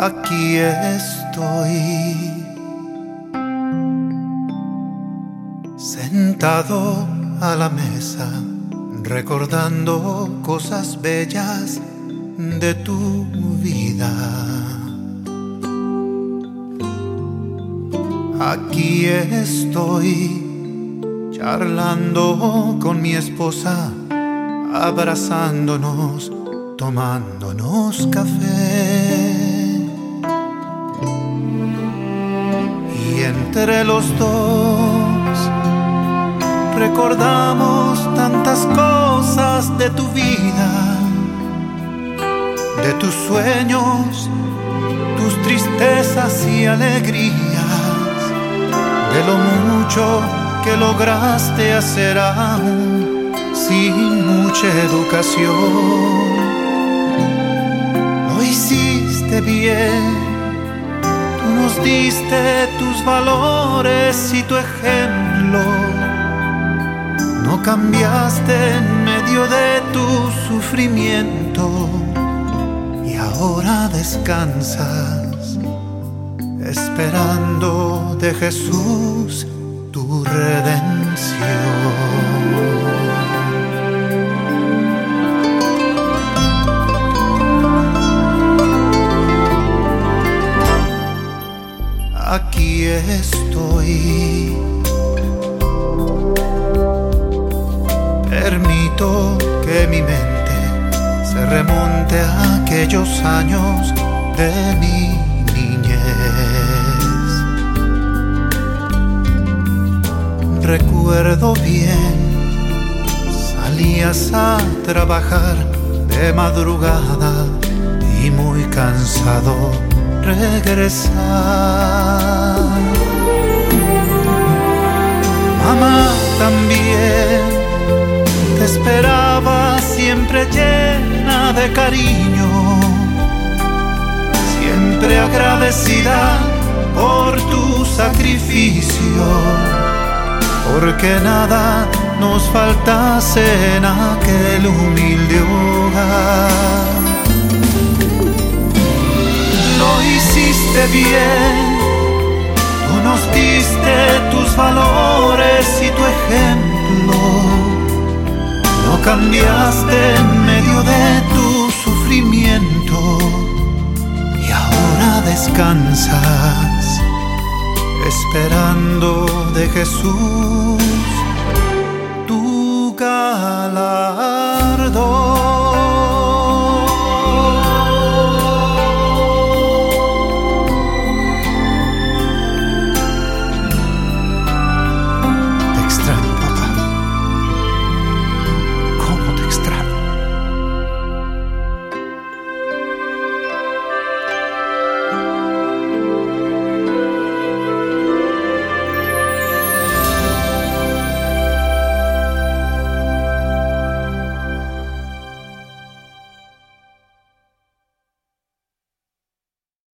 Aquí estoy sentado a la mesa, recordando cosas bellas de tu vida. Aquí estoy charlando con mi esposa, abrazándonos, tomándonos café. Entre los dos recordamos tantas cosas de tu vida, de tus sueños, tus tristezas y alegrías, de lo mucho que lograste hacer aún sin mucha educación. Lo hiciste bien, diste tus valores y tu ejemplo. No cambiaste en medio de tu sufrimiento y ahora descansas esperando de Jesús tu redención. Aquí estoy. Permito que mi mente se remonte a aquellos años de mi niñez. Recuerdo bien, salías a trabajar de madrugada y muy cansado regresar. Mamá también te esperaba siempre llena de cariño, siempre agradecida por tu sacrificio, porque nada nos faltase en aquel humilde hogar. Hiciste bien, tú nos diste tus valores y tu ejemplo. No cambiaste en medio de tu sufrimiento. Y ahora descansas esperando de Jesús